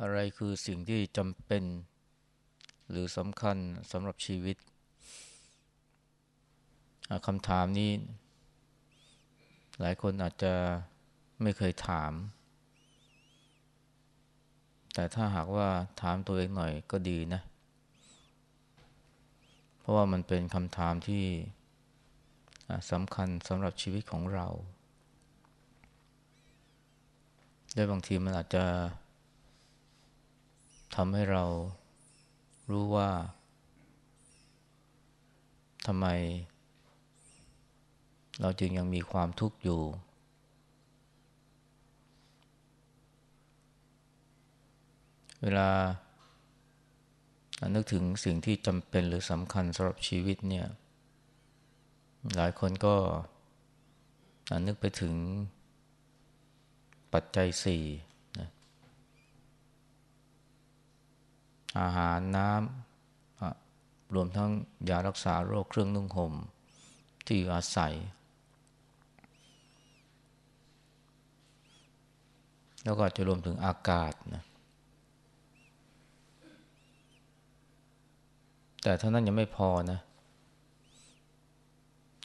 อะไรคือสิ่งที่จำเป็น หรือสำคัญสำหรับชีวิตคำถามนี้ หลายคนอาจจะไม่เคยถาม แต่ถ้าหากว่าถามตัวเองหน่อยก็ดีนะ เพราะว่ามันเป็นคำถามที่สำคัญสำหรับชีวิตของเรา และบางทีมันอาจจะ ทำให้เรารู้ว่าทำไม เราจึงยังมีความทุกข์อยู่ เวลานึกถึงสิ่งที่จำเป็นหรือสำคัญสำหรับชีวิตเนี่ย หลายคนก็นึกไปถึงปัจจัยสี่นะ อาหารน้ำรวมทั้งยารักษาโรคเครื่องนุ่งห่มที่อยู่อาศัย แล้วก็จะรวมถึงอากาศนะแต่เท่านั้นยังไม่พอนะ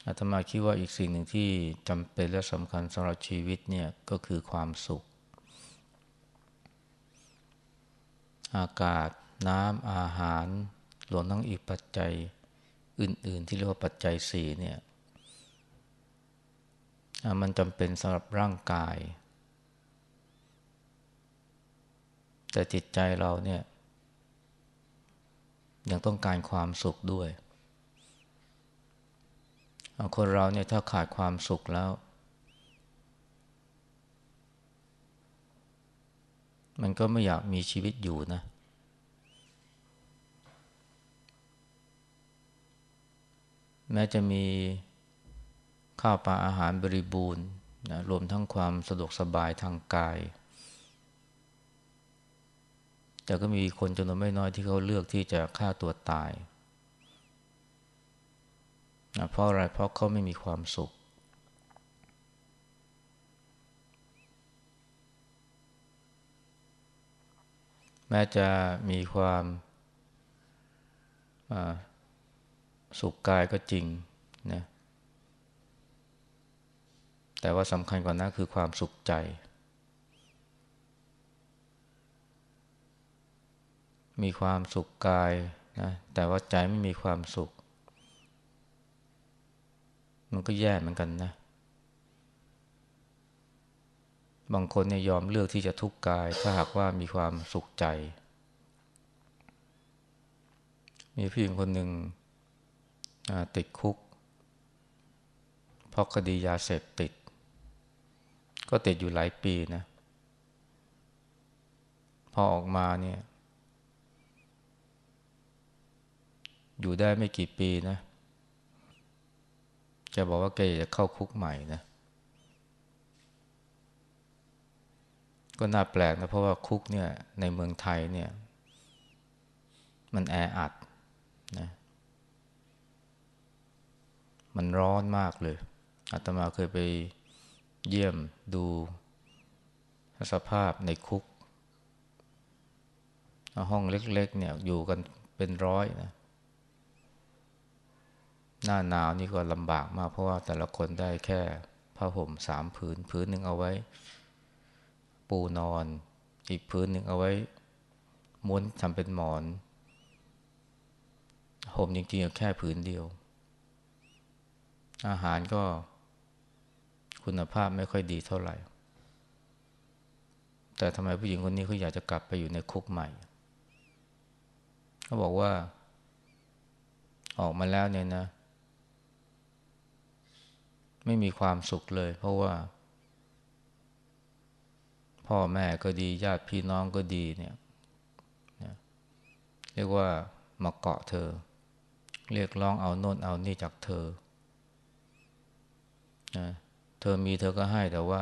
อาตมาคิดว่าอีกสิ่งหนึ่งที่จำเป็นและสำคัญสำหรับชีวิตเนี่ยก็คือความสุข อากาศ น้ำอาหารรวมทั้งอีกปัจจัยอื่น ๆ ที่เรียกว่าปัจจัยสี่เนี่ยมันจำเป็นสำหรับร่างกาย แต่จิตใจเราเนี่ยยังต้องการความสุขด้วย คนเราเนี่ยถ้าขาดความสุขแล้ว มันก็ไม่อยากมีชีวิตอยู่นะ แม้จะมีข้าวปลาอาหารบริบูรณ์นะรวมทั้งความสะดวกสบายทางกาย แต่ก็มีคนจำนวนไม่น้อยที่เขาเลือกที่จะฆ่าตัวตายนะเพราะอะไรเพราะเขาไม่มีความสุข แม้จะมีความ สุขกายก็จริงนะแต่ว่าสำคัญกว่านั้นคือความสุขใจ มีความสุขกายนะแต่ว่าใจไม่มีความสุข มันก็แย่เหมือนกันนะ บางคนเนี่ยยอมเลือกที่จะทุกข์กาย ถ้าหากว่ามีความสุขใจ มีผู้หญิงคนหนึ่ง ติดคุก เพราะคดียาเสพติด ก็ติดอยู่หลายปีนะ พอออกมาเนี่ย อยู่ได้ไม่กี่ปีนะ จะบอกว่าแกจะเข้าคุกใหม่นะ ก็น่าแปลกนะ เพราะว่าคุกเนี่ย ในเมืองไทยเนี่ย มันแออัดนะ มันร้อนมากเลยอาตมาเคยไปเยี่ยมดูสภาพในคุก ห้องเล็ก ๆ เนี่ยอยู่กันเป็นร้อยนะ หน้าหนาวนี่ก็ลำบากมากเพราะว่าแต่ละคนได้แค่ผ้าห่มสามผืน ผืนหนึ่งเอาไว้ ปูนอน อีกผืนหนึ่งเอาไว้ ม้วนทำเป็นหมอน ห่มจริงๆแค่ผืนเดียว อาหารก็คุณภาพไม่ค่อยดีเท่าไหร่ แต่ทำไมผู้หญิงคนนี้เขาอยากจะกลับไปอยู่ในคุกใหม่ เขาบอกว่า ออกมาแล้วเนี่ยนะ ไม่มีความสุขเลย เพราะว่า พ่อแม่ก็ดี ญาติพี่น้องก็ดีเนี่ยเรียกว่ามาเกาะเธอ เรียกร้องเอาโน่นเอานี่จากเธอ นะเธอมีเธอก็ให้แต่ว่า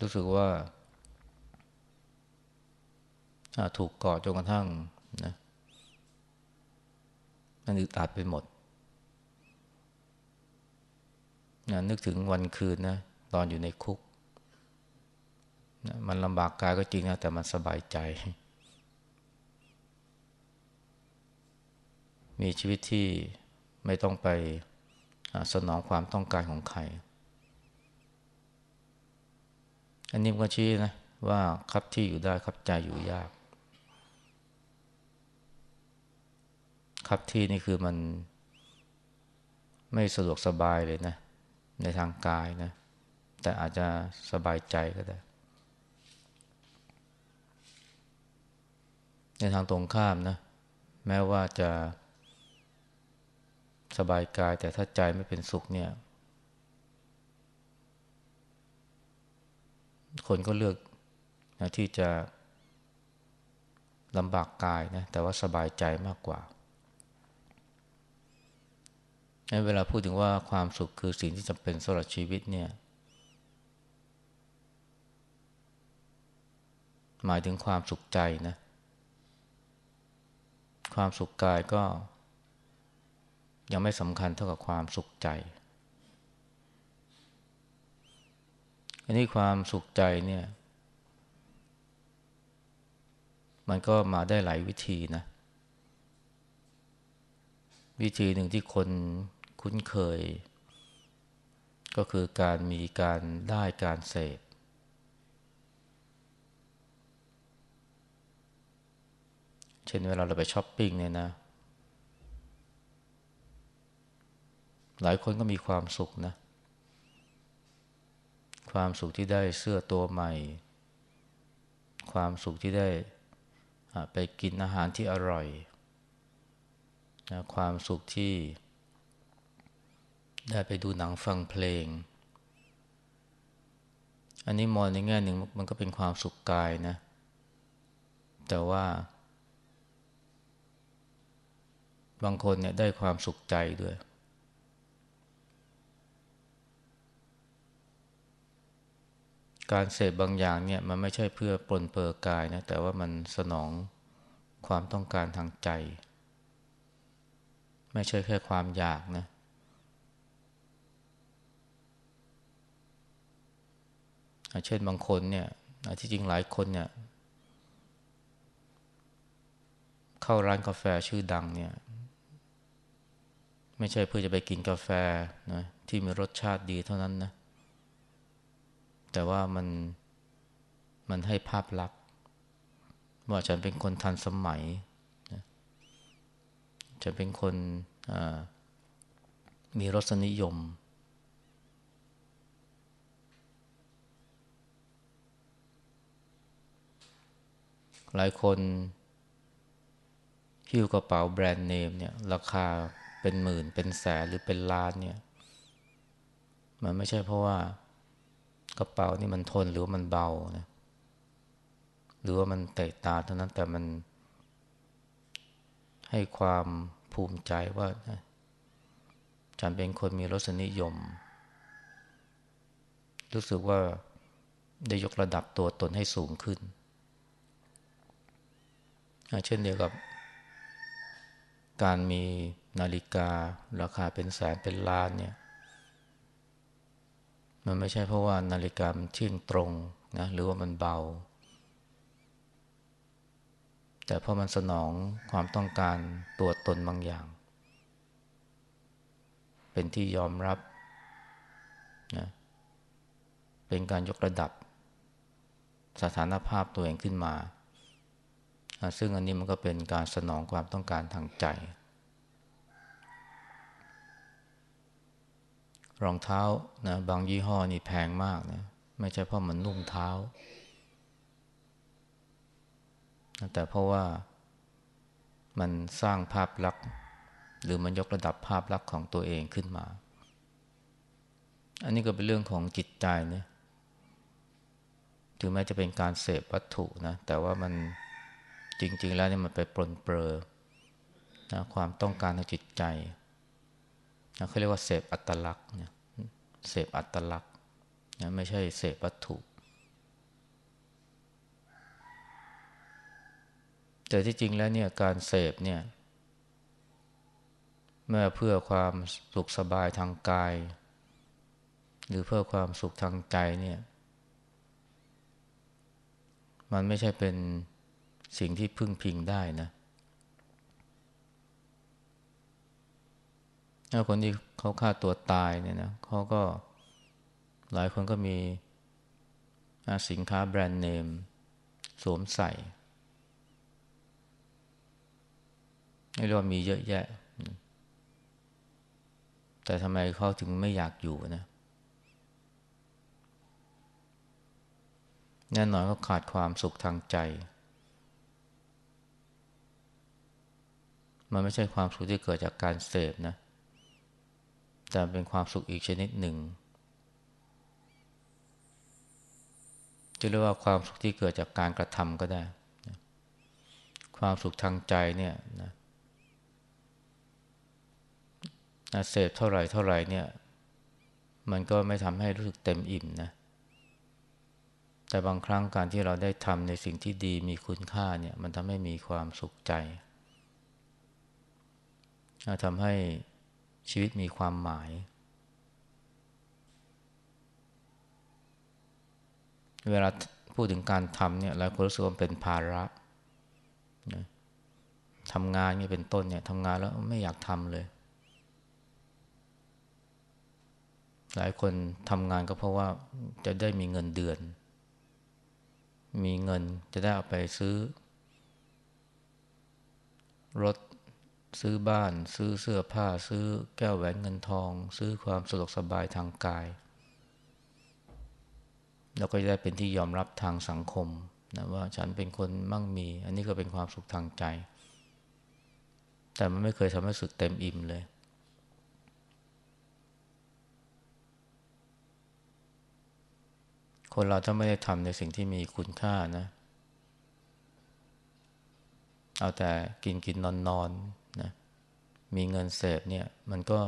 รู้สึกว่า ถูกกาะจนกระทั่งนะมันอึดอัดไปหมดนะนึกถึงวันคืนนะตอนอยู่ในคุกนะมันลำบากกายก็จริงนะแต่มันสบายใจ มีชีวิตที่ไม่ต้องไป สนองความต้องการของใคร อันนี้ก็ชี้นะว่าครับที่อยู่ได้ครับใจอยู่ยาก ครับที่นี่คือมันไม่สะดวกสบายเลยนะ ในทางกายนะ แต่อาจจะสบายใจก็ได้ ในทางตรงข้ามนะ แม้ว่าจะ สบายกาย แต่ถ้าใจไม่เป็นสุขเนี่ย คนก็เลือกนะที่จะลำบากกายนะแต่ว่าสบายใจมากกว่าเวลาพูดถึงว่าความสุขคือสิ่งที่จำเป็นสำหรับชีวิตเนี่ย หมายถึงความสุขใจนะ ความสุขกายก็ ยังไม่สำคัญเท่ากับความสุขใจอันนี้ความสุขใจเนี่ย มันก็มาได้หลายวิธีนะ วิธีหนึ่งที่คนคุ้นเคย ก็คือการมีการได้การเสพเช่นเวลาเราไปช้อปปิ้งเนี่ยนะ หลายคนก็มีความสุขนะ ความสุขที่ได้เสื้อตัวใหม่ ความสุขที่ได้ไปกินอาหารที่อร่อยนะความสุขที่ ได้ไปดูหนังฟังเพลง อันนี้มองในแง่หนึ่งมันก็เป็นความสุขกายนะ แต่ว่า บางคนเนี่ยได้ความสุขใจด้วย การเสพบางอย่างเนี่ยมันไม่ใช่เพื่อปลนเปลือกายนะแต่ว่ามันสนองความต้องการทางใจ ไม่ใช่แค่ความอยากนะ เช่นบางคนเนี่ยที่จริงหลายคนเนี่ย เข้าร้านกาแฟชื่อดังเนี่ย ไม่ใช่เพื่อจะไปกินกาแฟนะที่มีรสชาติดีเท่านั้นนะแแต่ว่ามันมันให้ภาพลักษณ์ว่าฉันเป็นคนทันสมัยนะจะเป็นคนมีรสนิยม หลายคนหิ้วกระเป๋าแบรนด์เนมเนี่ย ราคาเป็นหมื่นเป็นแสนหรือเป็นล้านเนี่ย มันไม่ใช่เพราะว่า กระเป๋านี่มันทนหรือมันเบานะหรือว่ามันเตะตาเท่านั้นแต่มัน ให้ความภูมิใจว่าฉันเป็นคนมีรสนิยม รู้สึกว่าได้ยกระดับตัวตนให้สูงขึ้น เช่นเดียวกับ การมีนาฬิการาคาเป็นแสนเป็นล้านเนี่ย มันไม่ใช่เพราะว่านาฬิกามันเที่ยงตรงนะหรือว่ามันเบา แต่เพราะมันสนองความต้องการตัวตนบางอย่าง เป็นที่ยอมรับนะเป็นการยกระดับ สถานภาพตัวเองขึ้นมา ซึ่งอันนี้มันก็เป็นการสนองความต้องการทางใจ รองเท้านะบางยี่ห้อนี่แพงมากนะไม่ใช่เพราะมันนุ่มเท้า แต่เพราะว่ามันสร้างภาพลักษณ์ หรือมันยกระดับภาพลักษณ์ของตัวเองขึ้นมา อันนี้ก็เป็นเรื่องของจิตใจนะถึงแม้จะเป็นการเสพวัตถุนะ แต่ว่ามันจริง ๆ แล้วเนี่ยมันไปปลนเปลือนะความต้องการทางจิตใจ เขาเรียกว่าเสพอัตลักษณ์เนี่ยเสพอัตลักษณ์ไม่ใช่เสพวัตถุ แต่ที่จริงแล้วเนี่ยการเสพเนี่ยเมื่อเพื่อความสุขสบายทางกาย หรือเพื่อความสุขทางใจเนี่ยมันไม่ใช่เป็นสิ่งที่พึ่งพิงได้นะ ถ้าคนที่เขาฆ่าตัวตายเนี่ยนะเขาก็หลายคนก็มีสินค้าแบรนด์เนม สวมใส่เรียกว่ามีเยอะแยะ แต่ทำไมเขาถึงไม่อยากอยู่นะแน่นอนก็ขาดความสุขทางใจ มันไม่ใช่ความสุขที่เกิดจากการเสพนะ แต่เป็นความสุขอีกชนิดหนึ่ง จะเรียกว่าความสุขที่เกิดจากการกระทำก็ได้ ความสุขทางใจเนี่ยนะเสพเท่าไหร่เท่าไหร่เนี่ย มันก็ไม่ทำให้รู้สึกเต็มอิ่มนะแต่บางครั้งการที่เราได้ทำในสิ่งที่ดีมีคุณค่าเนี่ย มันทำให้มีความสุขใจทำให้ ชีวิตมีความหมาย เวลาพูดถึงการทำเนี่ยหลายคนรู้สึกว่าเป็นภาระนะทำงานเนี่ยเป็นต้นเนี่ยทำงานแล้วไม่อยากทำเลย หลายคนทำงานก็เพราะว่าจะได้มีเงินเดือน มีเงินจะได้เอาไปซื้อ รถ ซื้อบ้าน ซื้อเสื้อผ้า ซื้อแก้วแหวนเงินทอง ซื้อความสะดวกสบายทางกาย แล้วก็จะได้เป็นที่ยอมรับทางสังคมนะว่าฉันเป็นคนมั่งมี อันนี้ก็เป็นความสุขทางใจ แต่มันไม่เคยทำให้สุดเต็มอิ่มเลย คนเราถ้าไม่ได้ทำในสิ่งที่มีคุณค่านะเอาแต่กินกินนอนนอน นะมีเงินเสพเนี่ยมันก็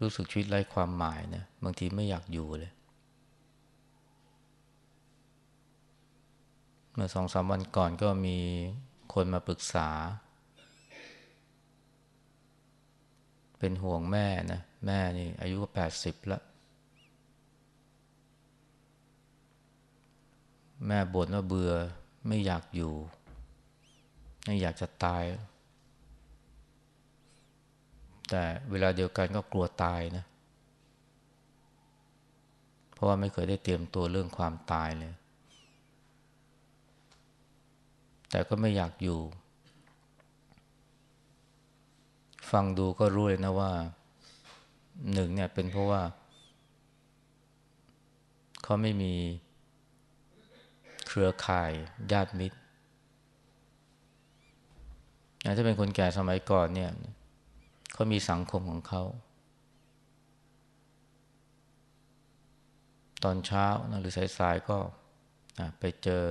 รู้สึกชีวิตไร้ความหมายนะบางทีไม่อยากอยู่เลยเมื่อสองสามวันก่อนก็มีคนมาปรึกษา เป็นห่วงแม่นะ แม่นี่ อายุก็แปดสิบแล้วแม่บ่นว่าเบื่อไม่อยากอยู่ อยากจะตาย แต่เวลาเดียวกันก็กลัวตายนะ เพราะว่าไม่เคยได้เตรียมตัวเรื่องความตายเลย แต่ก็ไม่อยากอยู่ ฟังดูก็รู้เลยนะว่าหนึ่งเนี่ยเป็นเพราะว่า เขาไม่มีเครือข่ายญาติมิตร ถ้าเป็นคนแก่สมัยก่อนเนี่ยเขามีสังคมของเขา ตอนเช้านะหรือสายๆก็ไปเจอ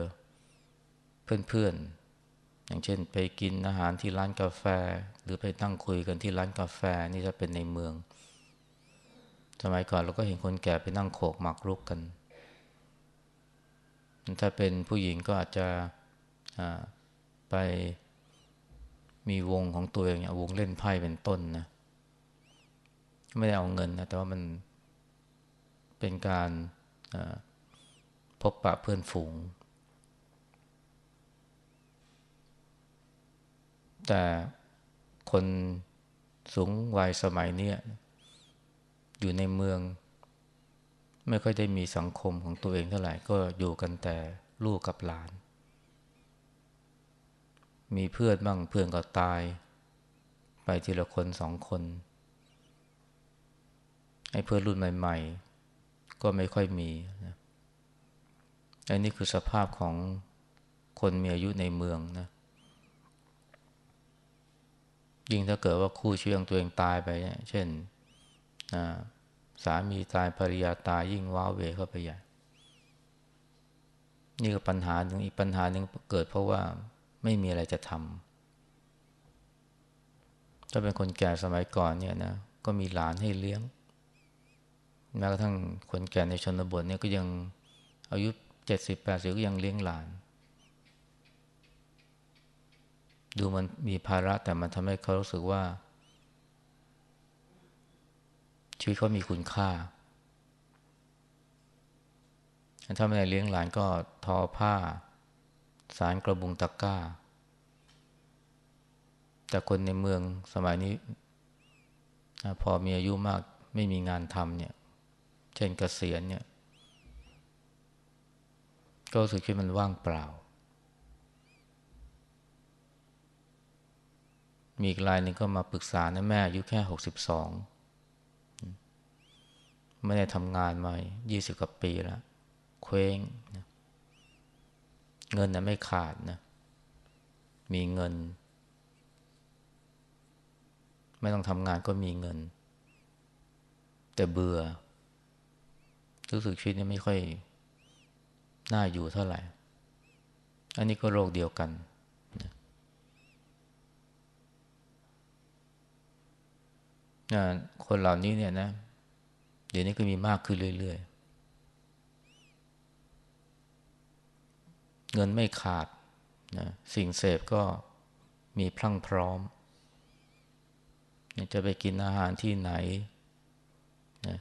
เพื่อนๆ อย่างเช่นไปกินอาหารที่ร้านกาแฟ หรือไปนั่งคุยกันที่ร้านกาแฟนี่จะเป็นในเมือง สมัยก่อนเราก็เห็นคนแก่ไปนั่งโขกหมากรุกกัน ถ้าเป็นผู้หญิงก็อาจจะไป มีวงของตัวเองเนี่ยวงเล่นไพ่เป็นต้นนะไม่ได้เอาเงินนะแต่ว่ามันเป็นการพบปะเพื่อนฝูง แต่คนสูงวัยสมัยนี้อยู่ในเมือง ไม่ค่อยได้มีสังคมของตัวเองเท่าไหร่ก็อยู่กันแต่ลูกกับหลาน มีเพื่อนบ้างเพื่อนก็ตาย ไปทีละคนสองคนไอ้เพื่อนรุ่นใหม่ ๆ ก็ไม่ค่อยมีนะอันนี้คือสภาพของคนมีอายุในเมืองนะ ยิ่งถ้าเกิดว่าคู่ชีวิตของตัวเองตายไปเนี่ยเช่นสามีตายภรรยาตายยิ่งว้าเวเข้าไปใหญ่ นี่ก็ปัญหาหนึ่งอีกปัญหาหนึ่งเกิดเพราะว่า ไม่มีอะไรจะทำถ้าเป็นคนแก่สมัยก่อนเนี่ยนะก็มีหลานให้เลี้ยงแม้กระทั่งคนแก่ในชนบทเนี่ยก็ยังอายุเจ็ดสิบแปดสิบก็ยังเลี้ยงหลาน ดูมันมีภาระแต่มันทำให้เขารู้สึกว่า ชีวิตเขามีคุณค่า ถ้าไม่ได้เลี้ยงหลานก็ทอผ้า สารกระบุงตะกร้า แต่คนในเมืองสมัยนี้ พอมีอายุมากไม่มีงานทำเนี่ย เช่นกเกษียณเนี่ย ก็รู้สึกว่มันว่างเปล่า มีอีกรายหนึ่งก็มาปรึกษานะแม่อายุแค่หกสิบสองไม่ได้ทำงานมายี่สิบกว่าปีแล้ว เคว้งนะ เงินนะไม่ขาดนะ มีเงิน ไม่ต้องทำงานก็มีเงิน แต่เบื่อ รู้สึกชีวิตนี่ไม่ค่อย น่าอยู่เท่าไหร่ อันนี้ก็โรคเดียวกันนะคนเหล่านี้เนี่ยนะ เดี๋ยวนี้ก็มีมากขึ้นเรื่อย ๆ เงินไม่ขาดนะสิ่งเสพก็มีพรั่งพร้อม จะไปกินอาหารที่ไหนนะ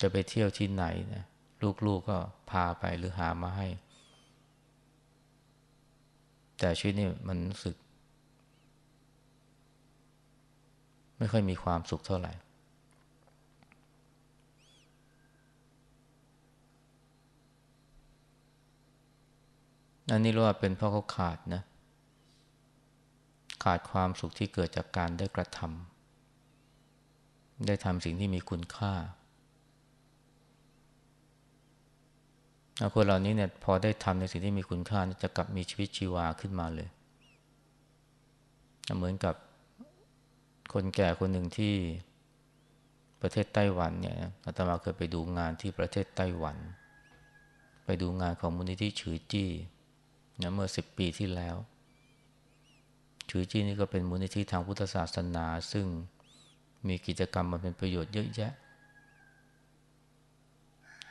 จะไปเที่ยวที่ไหนนะลูกๆกก็พาไปหรือหามาให้ แต่ชีวิตนี่มันรู้สึก ไม่ค่อยมีความสุขเท่าไหร่ อันนี้รียกว่าเป็นเพราะเขาขาดนะขาดความสุขที่เกิดจากการได้กระทำได้ทำสิ่งที่มีคุณค่าคนเหล่านี้เนี่ยพอได้ทำในสิ่งที่มีคุณค่าจะกลับมีชีวิตชีวาขึ้นมาเลย เหมือนกับคนแก่คนหนึ่งที่ประเทศไต้หวันเนี่ยอาตมาเคยไปดูงานที่ประเทศไต้หวัน ไปดูงานของมูลนิธิฉือจี้ นะเมื่อสิบปีที่แล้วฉือจี้นี่ก็เป็นมูลนิธิทางพุทธศาสนา ซึ่งมีกิจกรรมมาเป็นประโยชน์เยอะแยะ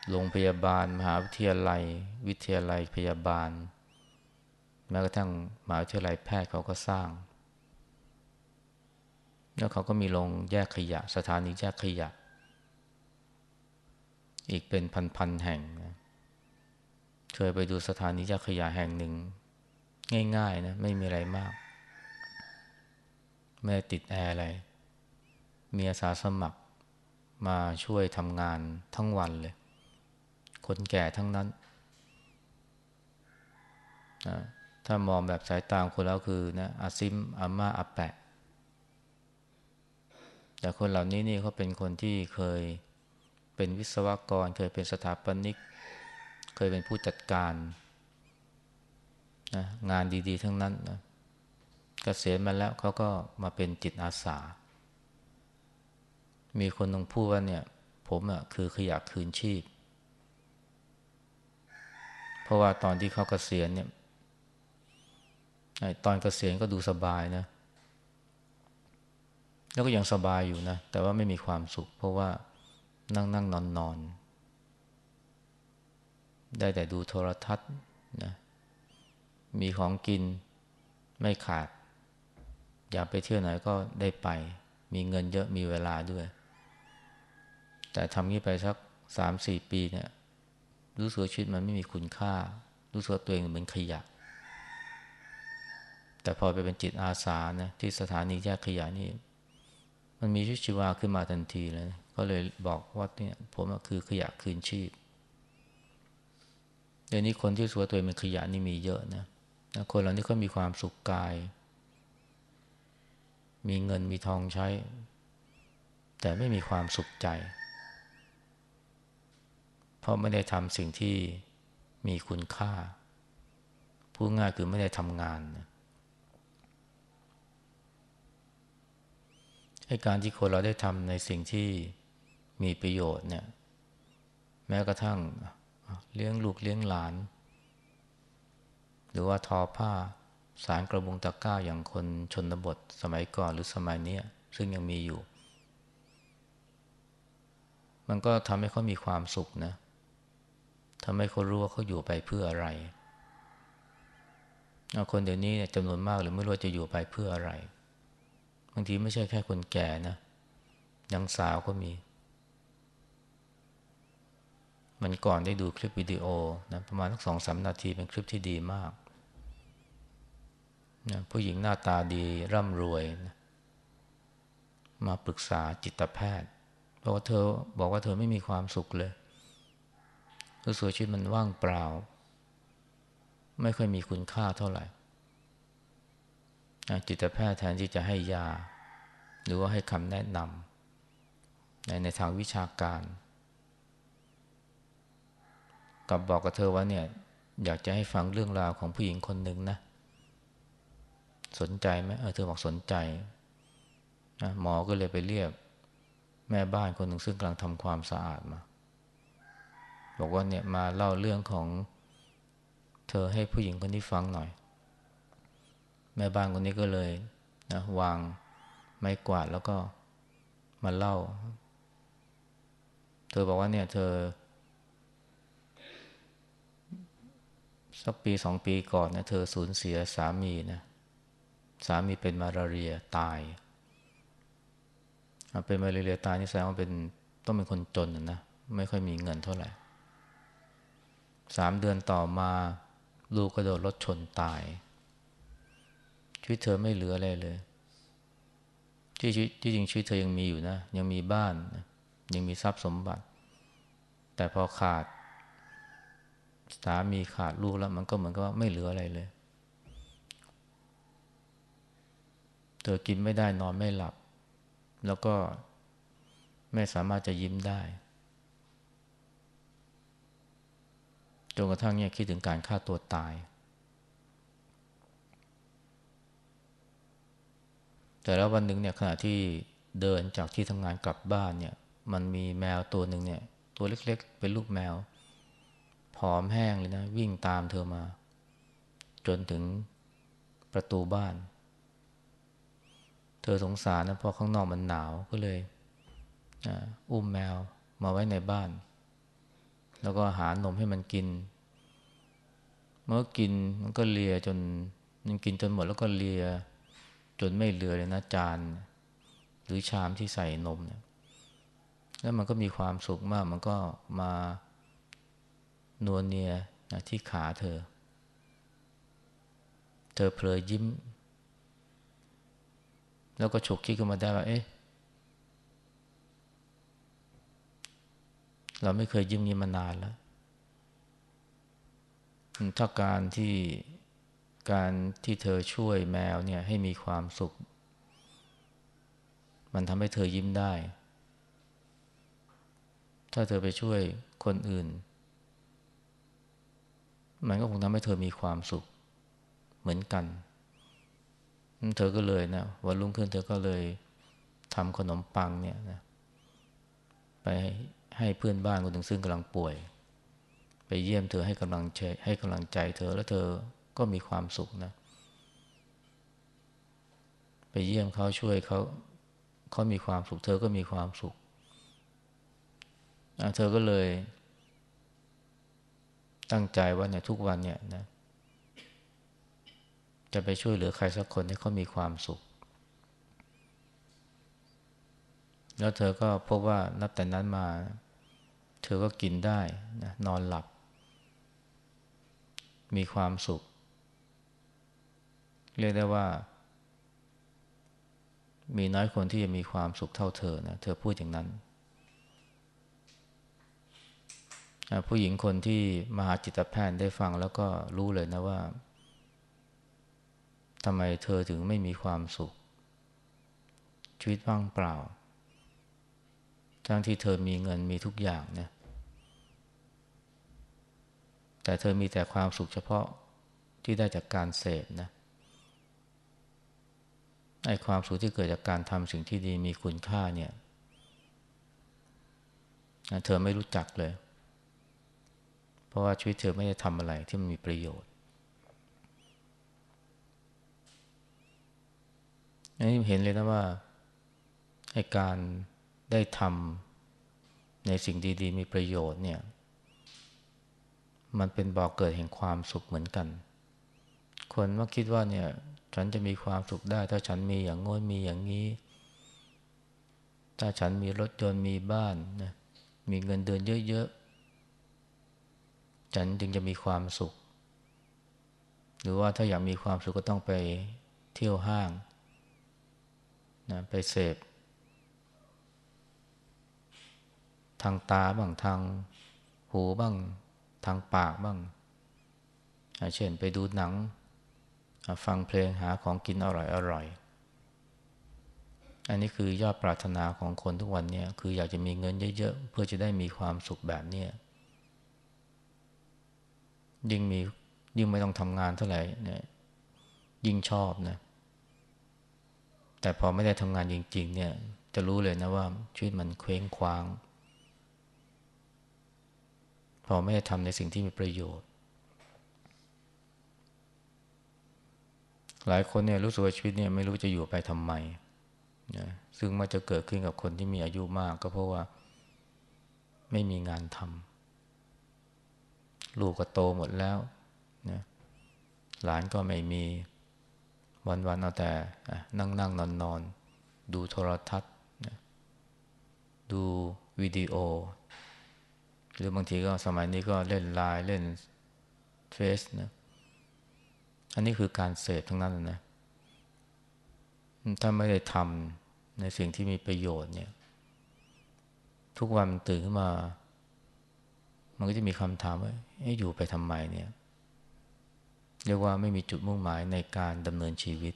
โรงพยาบาล มหาวิทยาลัย วิทยาลัยพยาบาล แม้กระทั่งมหาวิทยาลัยแพทย์เขาก็สร้าง แล้วเขาก็มีโรงแยกขยะ สถานีแยกขยะ อีกเป็นพันๆแห่งนะ เคยไปดูสถานีจักขยะแห่งหนึ่ง ง่าย ๆ นะ ไม่มีอะไรมาก ไม่ติดแอร์อะไร มีอาสาสมัครมาช่วยทำงานทั้งวันเลย คนแก่ทั้งนั้นนะถ้ามองแบบสายตาคนแล้วคือนะอาซิมอาม่าอาแปะ แต่คนเหล่านี้นี่เขาเป็นคนที่เคยเป็นวิศวกร เคยเป็นสถาปนิก เคยเป็นผู้จัดการนะงานดี ๆ ทั้งนั้นนะกเกษียณมาแล้วเขาก็มาเป็นจิตอาสา มีคนนึงพูดว่าเนี่ย ผมอะ่ะคือขยะคืนชีพ เพราะว่าตอนที่เขากเกษียณเนี่ยตอนเกษียณก็ดูสบายนะ แล้วก็ยังสบายอยู่นะ แต่ว่าไม่มีความสุข เพราะว่านั่งนั่งนอนนอน ได้แต่ดูโทรทัศน์นะมีของกินไม่ขาด อยากไปเที่ยวไหนก็ได้ไป มีเงินเยอะมีเวลาด้วย แต่ทำนี้ไปสักสามสี่ปีเนี่ยรู้สึกชีวิตมันไม่มีคุณค่า รู้สึกตัวเองเหมือนขยะ แต่พอไปเป็นจิตอาสานะที่สถานีแยกขยะนี่ มันมีชีวิตชีวาขึ้นมาทันทีเลยก็เลยบอกว่าเนี่ยผมคือขยะคืนชีพ เดี๋ยวนี้คนที่สัวตัวเป็นขยะนี่มีเยอะนะนะคนเหล่านี้ก็มีความสุขกาย มีเงินมีทองใช้ แต่ไม่มีความสุขใจ เพราะไม่ได้ทำสิ่งที่มีคุณค่าพูดง่ายคือไม่ได้ทำงานนะให้การที่คนเราได้ทำในสิ่งที่มีประโยชน์เนี่ย แม้กระทั่ง เลี้ยงลูกเลี้ยงหลาน หรือว่าทอผ้าสารกระบุงตะก้าอย่างคนชนบทสมัยก่อนหรือสมัยนี้ซึ่งยังมีอยู่ มันก็ทำให้เขามีความสุขนะทำให้เขารู้ว่าเขาอยู่ไปเพื่ออะไร คนเดี๋ยวนี้จำนวนมากหรือไม่รู้จะอยู่ไปเพื่ออะไร บางทีไม่ใช่แค่คนแก่นะยังสาวก็มี มันก่อนได้ดูคลิปวิดีโอนะประมาณสักสองสามนาทีเป็นคลิปที่ดีมากนะผู้หญิงหน้าตาดีร่ำรวยนะมาปรึกษาจิตแพทย์ เพราะว่าเธอบอกว่าเธอไม่มีความสุขเลยรู้สึกชีวิตมันว่างเปล่า ไม่ค่อยมีคุณค่าเท่าไหร่จิตแพทย์แทนที่จะให้ยา หรือว่าให้คำแนะนำในในทางวิชาการ กับบอกกับเธอว่าเนี่ย อยากจะให้ฟังเรื่องราวของผู้หญิงคนหนึ่งนะ สนใจไหมเออเธอบอกสนใจนะหมอก็เลยไปเรียกแม่บ้านคนหนึ่งซึ่งกำลังทำความสะอาดมา บอกว่าเนี่ยมาเล่าเรื่องของเธอให้ผู้หญิงคนนี้ฟังหน่อย แม่บ้านคนนี้ก็เลยนะวางไม้กวาดแล้วก็มาเล่า เธอบอกว่าเนี่ย เธอ สักปีสองปีก่อนนะเธอสูญเสียสามีนะสามีเป็นมาลาเรียตาย เป็นมาลาเรียตายนี่แสดงว่าเป็นต้องเป็นคนจนนะไม่ค่อยมีเงินเท่าไหร่สามเดือนต่อมาลูกก็โดนรถชนตาย ชีวิตเธอไม่เหลืออะไรเลยที่ที่จริงชีวิตเธอยังมีอยู่นะ ยังมีบ้าน ยังมีทรัพย์สมบัติ แต่พอขาด สามีขาดลูกแล้วมันก็เหมือนกับว่าไม่เหลืออะไรเลย เธอกินไม่ได้นอนไม่หลับ แล้วก็ไม่สามารถจะยิ้มได้จนกระทั่งเนี่ยคิดถึงการฆ่าตัวตาย แต่แล้ววันหนึ่งเนี่ยขณะที่เดินจากที่ทำงานกลับบ้านเนี่ย มันมีแมวตัวหนึ่งเนี่ย ตัวเล็กๆ เป็นลูกแมว ผอมแห้งเลยนะ วิ่งตามเธอมา จนถึงประตูบ้าน เธอสงสารนะเพราะข้างนอกมันหนาวก็เลยอุ้มแมวมาไว้ในบ้าน แล้วก็หานมให้มันกิน เมื่อกินมันก็เลียจนมันกินจนหมดแล้วก็เลีย จนไม่เหลือเลยนะจาน หรือชามที่ใส่นมเนี่ยแล้วมันก็มีความสุขมากมันก็มา นวลเนียนะที่ขาเธอ เธอเพลยยิ้ม แล้วก็ฉกคิดขึ้นมาได้ว่า เอ๊ะ เราไม่เคยยิ้มนี้มานานแล้ว ถ้าการที่การที่เธอช่วยแมวเนี่ยให้มีความสุข มันทำให้เธอยิ้มได้ ถ้าเธอไปช่วยคนอื่น มันก็คงทำให้เธอมีความสุขเหมือนกัน เธอก็เลยนะวันรุ่งขึ้นเธอก็เลยทำขนมปังเนี่ยนะไปให้เพื่อนบ้านคนหนึ่งซึ่งกำลังป่วย ไปเยี่ยมเธอให้กำลังใจให้กำลังใจเธอแล้วเธอก็มีความสุขนะ ไปเยี่ยมเขาช่วยเขาเขามีความสุข เธอก็มีความสุขเธอก็เลย ตั้งใจว่าเนี่ยทุกวันเนี่ยนะ จะไปช่วยเหลือใครสักคนให้เขามีความสุข แล้วเธอก็พบว่านับแต่นั้นมา เธอก็กินได้นะนอนหลับ มีความสุข เรียกได้ว่า มีน้อยคนที่จะมีความสุขเท่าเธอนะ เธอพูดอย่างนั้น ผู้หญิงคนที่มาหาจิตแพทย์ได้ฟังแล้วก็รู้เลยนะว่าทำไมเธอถึงไม่มีความสุข ชีวิตว่างเปล่า ทั้งที่เธอมีเงินมีทุกอย่างเนี่ยแต่เธอมีแต่ความสุขเฉพาะที่ได้จากการเสพนะไอ้ความสุขที่เกิดจากการทำสิ่งที่ดีมีคุณค่าเนี่ย เธอไม่รู้จักเลย เพราะว่าชีวิตเธอไม่ได้ทำอะไรที่มันมีประโยชน์อันนี้เห็นเลยนะว่าไอการได้ทำในสิ่งดี ๆ มีประโยชน์เนี่ย มันเป็นบอกเกิดแห่งความสุขเหมือนกัน คนมักคิดว่าเนี่ย ฉันจะมีความสุขได้ ถ้าฉันมีอย่างโน้นมีอย่างนี้ ถ้าฉันมีรถยนต์มีบ้านนะมีเงินเดือนเยอะ ฉันจึงจะมีความสุข หรือว่าถ้าอยากมีความสุขก็ต้องไปเที่ยวห้างนะไปเสพทางตาบ้างทางหูบ้างทางปากบ้าง เช่นไปดูหนัง ฟังเพลงหาของกินอร่อยอร่อย อันนี้คือยอดปรารถนาของคนทุกวันเนี้คืออยากจะมีเงินเยอะ ๆ เพื่อจะได้มีความสุขแบบเนี้ย ยิ่งมียิ่งไม่ต้องทำงานเท่าไหร่เนี่ยยิ่งชอบนะ แต่พอไม่ได้ทำงานจริง ๆ เนี่ย จะรู้เลยนะว่าชีวิตมันเคว้งคว้าง พอไม่ได้ทำในสิ่งที่มีประโยชน์ หลายคนเนี่ยรู้สึกว่าชีวิตเนี่ยไม่รู้จะอยู่ไปทำไมนะซึ่งมันจะเกิดขึ้นกับคนที่มีอายุมาก ก็เพราะว่าไม่มีงานทำ ลูกก็โตหมดแล้วนะหลานก็ไม่มีวันๆเอาแต่นั่งนั่งนอนนอนดูโทรทัศน์นะดูวิดีโอ หรือบางทีก็สมัยนี้ก็เล่นไลน์เล่นเฟซนะอันนี้คือการเสพทั้งนั้นนะถ้าไม่ได้ทำในสิ่งที่มีประโยชน์เนี่ย ทุกวันมันตื่นขึ้นมา มันก็จะมีคำถามว่าอยู่ไปทำไมเนี่ยเรียกว่าไม่มีจุดมุ่งหมายในการดำเนินชีวิต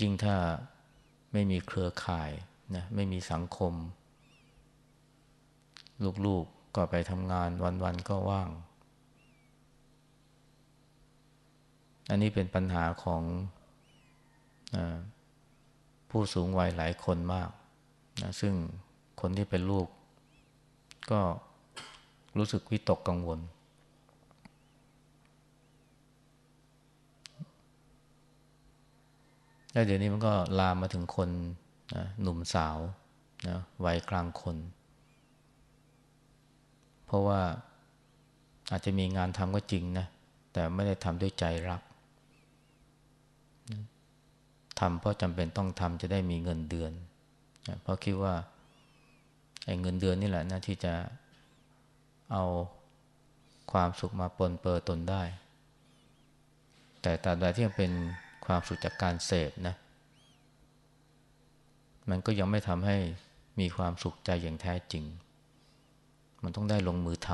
ยิ่งถ้าไม่มีเครือข่ายนะไม่มีสังคม ลูกๆก็ไปทำงานวันๆก็ว่าง อันนี้เป็นปัญหาของอผู้สูงวัยหลายคนมากนะซึ่งคนที่เป็นลูก ก็รู้สึกวิตกกังวล แล้วเดี๋ยวนี้มันก็ลามมาถึงคนนะหนุ่มสาวนะวัยกลางคน เพราะว่าอาจจะมีงานทำก็จริงนะ แต่ไม่ได้ทำด้วยใจรักทำเพราะจำเป็นต้องทำจะได้มีเงินเดือน เพราะคิดว่า เงินเดือนนี่แหละนะที่จะเอาความสุขมาปนเปื้อตนได้ แต่ตราบใดที่ยังเป็นความสุขจากการเสพนะ มันก็ยังไม่ทำให้มีความสุขใจอย่างแท้จริง มันต้องได้ลงมือท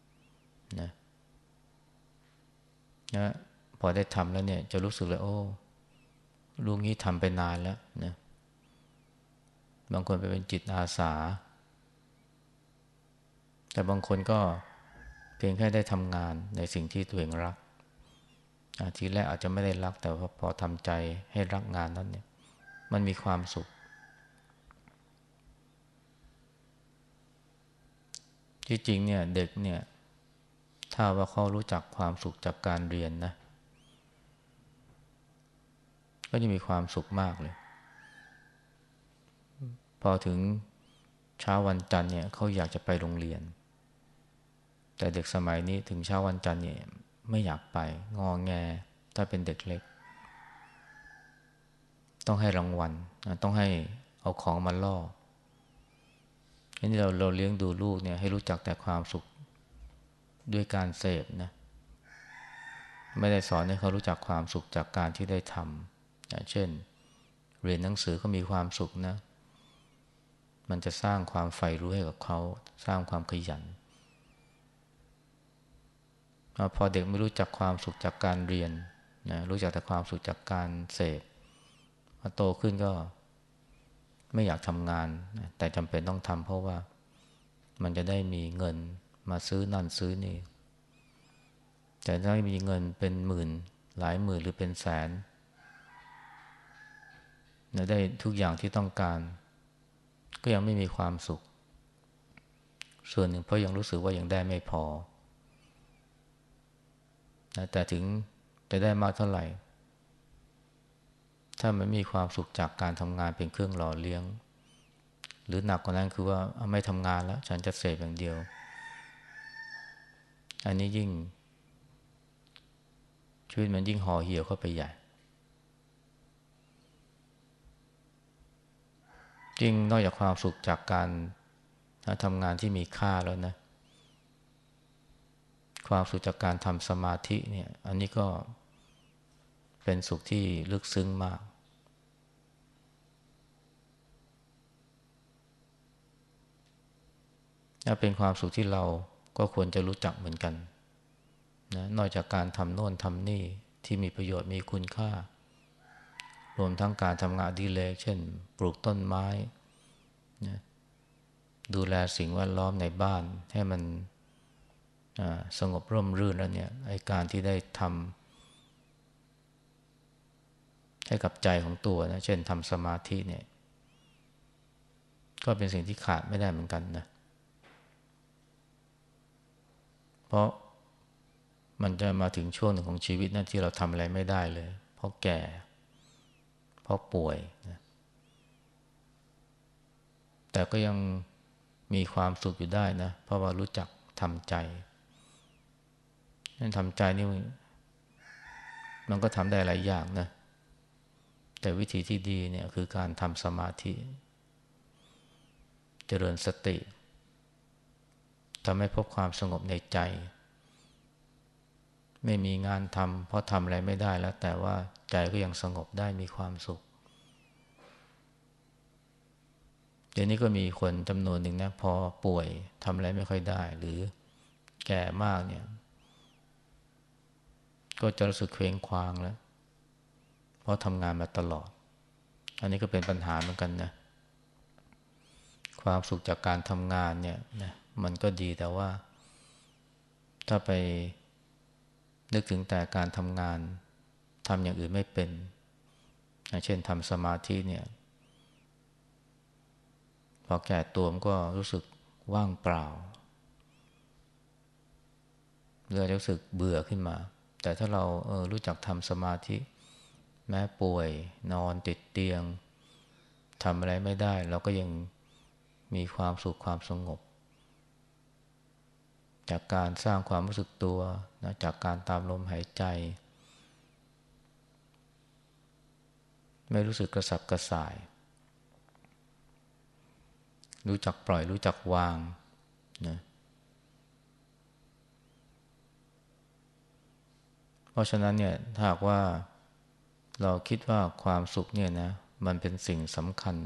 ำนะนะพอได้ทำแล้วเนี่ยจะรู้สึกเลยโอ้ลูกนี้ทำไปนานแล้วนะบางคนไปเป็นจิตอาสา แต่บางคนก็เพียงแค่ได้ทำงานในสิ่งที่ตัวเองรักทีแรกอาจจะไม่ได้รัก แต่พอทำใจให้รักงานนั้นเนี่ย มันมีความสุข ที่จริงเนี่ยเด็กเนี่ย ถ้าว่าเขารู้จักความสุขจากการเรียนนะก็จะมีความสุขมากเลย พอถึงเช้าวันจันทร์เนี่ยเขาอยากจะไปโรงเรียน แต่เด็กสมัยนี้ถึงเช้าวันจันทร์เนี่ยไม่อยากไปงอแง ถ้าเป็นเด็กเล็ก ต้องให้รางวัลต้องให้เอาของมาล่อนี่เราเราเลี้ยงดูลูกเนี่ยให้รู้จักแต่ความสุขด้วยการเสพนะไม่ได้สอนให้เขารู้จักความสุขจากการที่ได้ทำเช่น เรียนหนังสือก็มีความสุขนะ มันจะสร้างความใฝ่รู้ให้กับเขา สร้างความขยัน พอเด็กไม่รู้จักความสุขจากการเรียนนะรู้จักแต่ความสุขจากการเสพพอโตขึ้นก็ไม่อยากทำงาน แต่จำเป็นต้องทำเพราะว่ามันจะได้มีเงินมาซื้อนั่นซื้อนี่ แต่ถ้ามีเงินเป็นหมื่น หลายหมื่นหรือเป็นแสนได้ทุกอย่างที่ต้องการ ก็ยังไม่มีความสุข ส่วนหนึ่งเพราะยังรู้สึกว่ายังได้ไม่พอ แต่ถึงจะได้มากเท่าไหร่ ถ้ามันมีความสุขจากการทำงานเป็นเครื่องหล่อเลี้ยง หรือหนักกว่านั้นคือว่าไม่ทำงานแล้ว ฉันจะเสพอย่างเดียว อันนี้ยิ่ง ชีวิตมันยิ่งห่อเหี่ยวเข้าไปใหญ่จริงนอกจากความสุขจากการทำงานที่มีค่าแล้วนะ ความสุขจากการทำสมาธิเนี่ยอันนี้ก็เป็นสุขที่ลึกซึ้งมากและเป็นความสุขที่เราก็ควรจะรู้จักเหมือนกันนะนอกจากการทำโน่นทำนี่ที่มีประโยชน์มีคุณค่า รวมทั้งการทำงานดีเลกเช่น ปลูกต้นไม้นะดูแลสิ่งแวดล้อมในบ้านให้มัน สงบร่มรื่นแล้วเนี่ยไอการที่ได้ทำให้กับใจของตัวนะเช่นทำสมาธิเนี่ย ก็เป็นสิ่งที่ขาดไม่ได้เหมือนกันนะ เพราะมันจะมาถึงช่วงหนึ่งของชีวิตนะที่เราทำอะไรไม่ได้เลย เพราะแก่ เพราะป่วยนะแต่ก็ยังมีความสุขอยู่ได้นะ เพราะว่ารู้จักทำใจ นั่นทำใจนี่มันก็ทำได้หลายอย่างนะ แต่วิธีที่ดีเนี่ยคือการทำสมาธิ เจริญสติทำให้พบความสงบในใจ ไม่มีงานทำเพราะทำอะไรไม่ได้แล้ว แต่ว่าใจก็ยังสงบได้มีความสุขเดี๋ยวนี้ก็มีคนจำนวนหนึ่งนะพอป่วยทำอะไรไม่ค่อยได้ หรือแก่มากเนี่ย ก็จะรู้สึกเคว้งคว้างแล้ว เพราะทำงานมาตลอด อันนี้ก็เป็นปัญหาเหมือนกันนะ ความสุขจากการทำงานเนี่ยนะมันก็ดีแต่ว่า ถ้าไปนึกถึงแต่การทำงานทำอย่างอื่นไม่เป็น เช่นทำสมาธิเนี่ย พอแก่ตัวมันก็รู้สึกว่างเปล่าเรือรู้สึกเบื่อขึ้นมา แต่ถ้าเราเออรู้จักทำสมาธิ แม้ป่วยนอนติดเตียงทำอะไรไม่ได้ เราก็ยังมีความสุขความสงบ จากการสร้างความรู้สึกตัวนะจากการตามลมหายใจ ไม่รู้สึกกระสับกระส่าย รู้จักปล่อยรู้จักวางนะเพ ราะฉะนั้นเนี่ยถ้าหากว่าเราคิดว่าความสุขเนี่ยนะมันเป็นสิ่งสำคัญ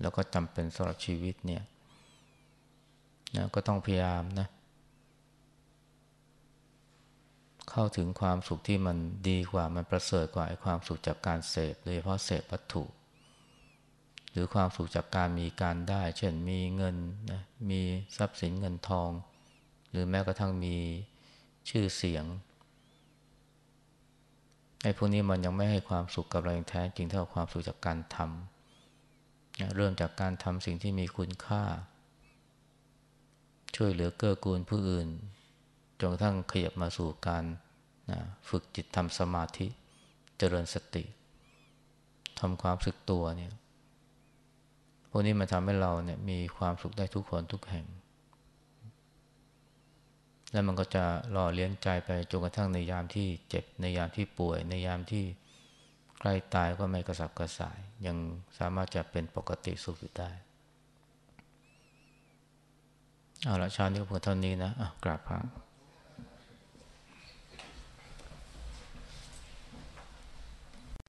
แล้วก็จำเป็นสำหรับชีวิตเนี่ยนะก็ต้องพยายามนะเข้าถึงความสุขที่มันดีกว่ามันประเสริฐกว่าไอ้ความสุขจากการเสพโดยเฉพาะเสพวัตถุ หรือความสุขจากการมีการได้ เช่นมีเงินนะมีทรัพย์สินเงินทอง หรือแม้กระทั่งมีชื่อเสียง ไอ้พวกนี้มันยังไม่ให้ความสุขกับเราอย่างแท้จริงเท่าความสุขจากการทำนะเริ่มจากการทำสิ่งที่มีคุณค่า ช่วยเหลือเกื้อกูลผู้อื่นจนกระทั่งขยับมาสู่การนะฝึกจิตทำสมาธิ เจริญสติทำความสึกตัวเนี่ยพวกนี้มาทำให้เราเนี่ยมีความสุขได้ทุกคนทุกแห่ง แล้วมันก็จะหล่อเลี้ยงใจไปจนกระทั่งในยามที่เจ็บในยามที่ป่วย ในยามที่ใกล้ตายก็ไม่กระสับกระส่าย ยังสามารถจะเป็นปกติสุขอยู่ได้เอาละชาตินี้ก็เพียงเท่านี้นะะกราบพระ